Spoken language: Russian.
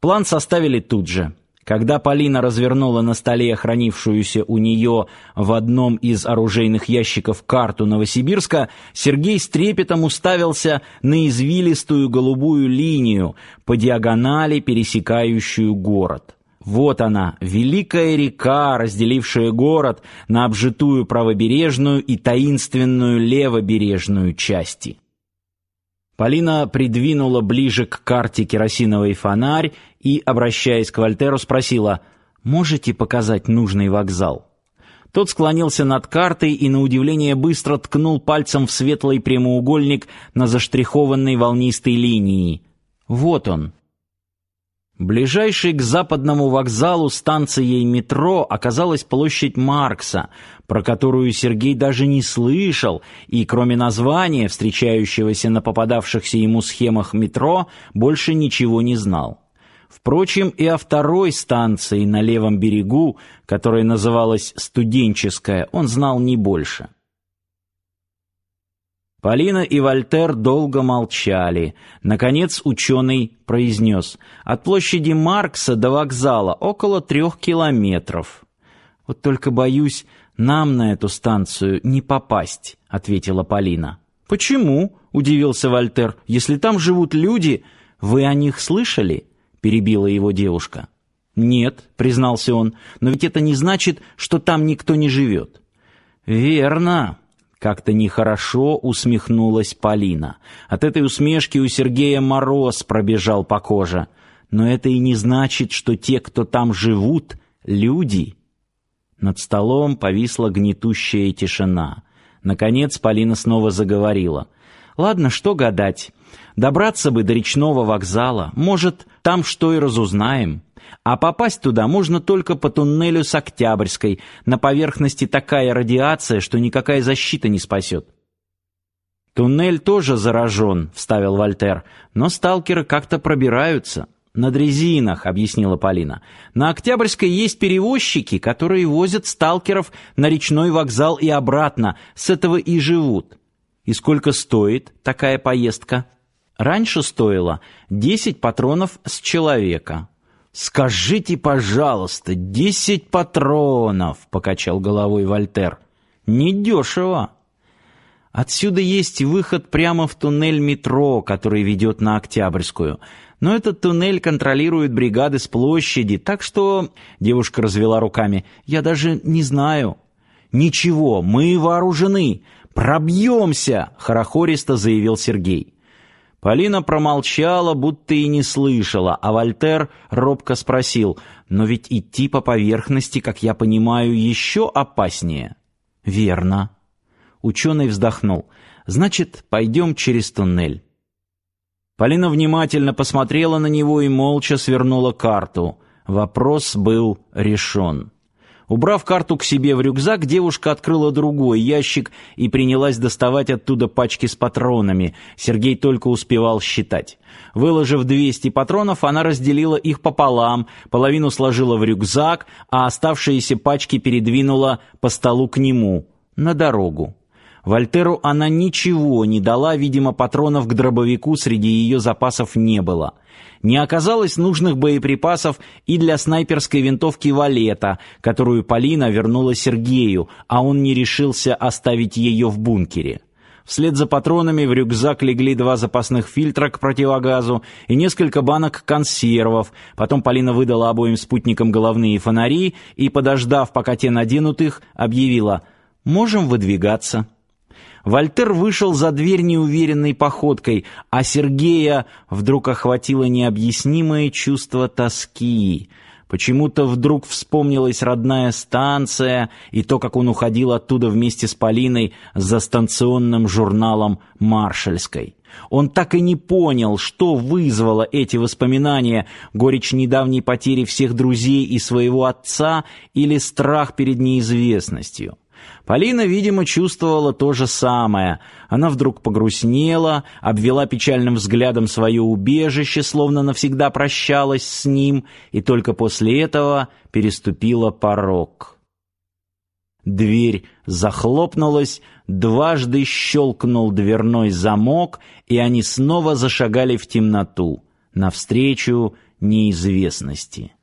План составили тут же. Когда Полина развернула на столе хранившуюся у нее в одном из оружейных ящиков карту Новосибирска, Сергей с трепетом уставился на извилистую голубую линию по диагонали, пересекающую город. Вот она, великая река, разделившая город на обжитую правобережную и таинственную левобережную части. Полина придвинула ближе к карте керосиновый фонарь и, обращаясь к Вальтеру, спросила: "Можете показать нужный вокзал?" Тот склонился над картой и на удивление быстро ткнул пальцем в светлый прямоугольник на заштрихованной волнистой линии. Вот он. Ближайшей к западному вокзалу станцией метро оказалась площадь Маркса, про которую Сергей даже не слышал, и кроме названия, встречающегося на попадавшихся ему схемах метро, больше ничего не знал. Впрочем, и о второй станции на левом берегу, которая называлась Студенческая, он знал не больше. Полина и Вальтер долго молчали. Наконец ученый произнес: "От площади Маркса до вокзала около трех километров. Вот только боюсь, нам на эту станцию не попасть", ответила Полина. "Почему?" удивился Вальтер. "Если там живут люди, вы о них слышали?" перебила его девушка. "Нет", признался он. "Но ведь это не значит, что там никто не живет». "Верно", как-то нехорошо усмехнулась Полина. От этой усмешки у Сергея мороз пробежал по коже. Но это и не значит, что те, кто там живут, люди. Над столом повисла гнетущая тишина. Наконец Полина снова заговорила. Ладно, что гадать. Добраться бы до речного вокзала, может, там что и разузнаем. А попасть туда можно только по туннелю с Октябрьской. На поверхности такая радиация, что никакая защита не спасет. Туннель тоже заражен, вставил Вальтер, но сталкеры как-то пробираются. На дрезинах, объяснила Полина. На Октябрьской есть перевозчики, которые возят сталкеров на речной вокзал и обратно. С этого и живут. И сколько стоит такая поездка? Раньше стоило 10 патронов с человека. Скажите, пожалуйста, десять патронов, покачал головой Вальтер. Недешево. Отсюда есть выход прямо в туннель метро, который ведет на Октябрьскую. Но этот туннель контролируют бригады с площади, так что девушка развела руками. Я даже не знаю. Ничего, мы вооружены. Пробьемся, хорохористо заявил Сергей. Полина промолчала, будто и не слышала, а Вальтер робко спросил: "Но ведь идти по поверхности, как я понимаю, еще опаснее". "Верно". Ученый вздохнул. "Значит, пойдем через туннель". Полина внимательно посмотрела на него и молча свернула карту. Вопрос был решен. Убрав карту к себе в рюкзак, девушка открыла другой ящик и принялась доставать оттуда пачки с патронами. Сергей только успевал считать. Выложив 200 патронов, она разделила их пополам, половину сложила в рюкзак, а оставшиеся пачки передвинула по столу к нему, на дорогу. Вальтеру она ничего не дала, видимо, патронов к дробовику среди ее запасов не было. Не оказалось нужных боеприпасов и для снайперской винтовки Валета, которую Полина вернула Сергею, а он не решился оставить ее в бункере. Вслед за патронами в рюкзак легли два запасных фильтра к противогазу и несколько банок консервов. Потом Полина выдала обоим спутникам головные фонари и, подождав, пока те наденут их, объявила «Можем выдвигаться». Вальтер вышел за дверь неуверенной походкой, а Сергея вдруг охватило необъяснимое чувство тоски. Почему-то вдруг вспомнилась родная станция и то, как он уходил оттуда вместе с Полиной за станционным журналом Маршальской. Он так и не понял, что вызвало эти воспоминания: горечь недавней потери всех друзей и своего отца или страх перед неизвестностью. Полина, видимо, чувствовала то же самое. Она вдруг погрустнела, обвела печальным взглядом свое убежище, словно навсегда прощалась с ним, и только после этого переступила порог. Дверь захлопнулась, дважды щелкнул дверной замок, и они снова зашагали в темноту, навстречу неизвестности.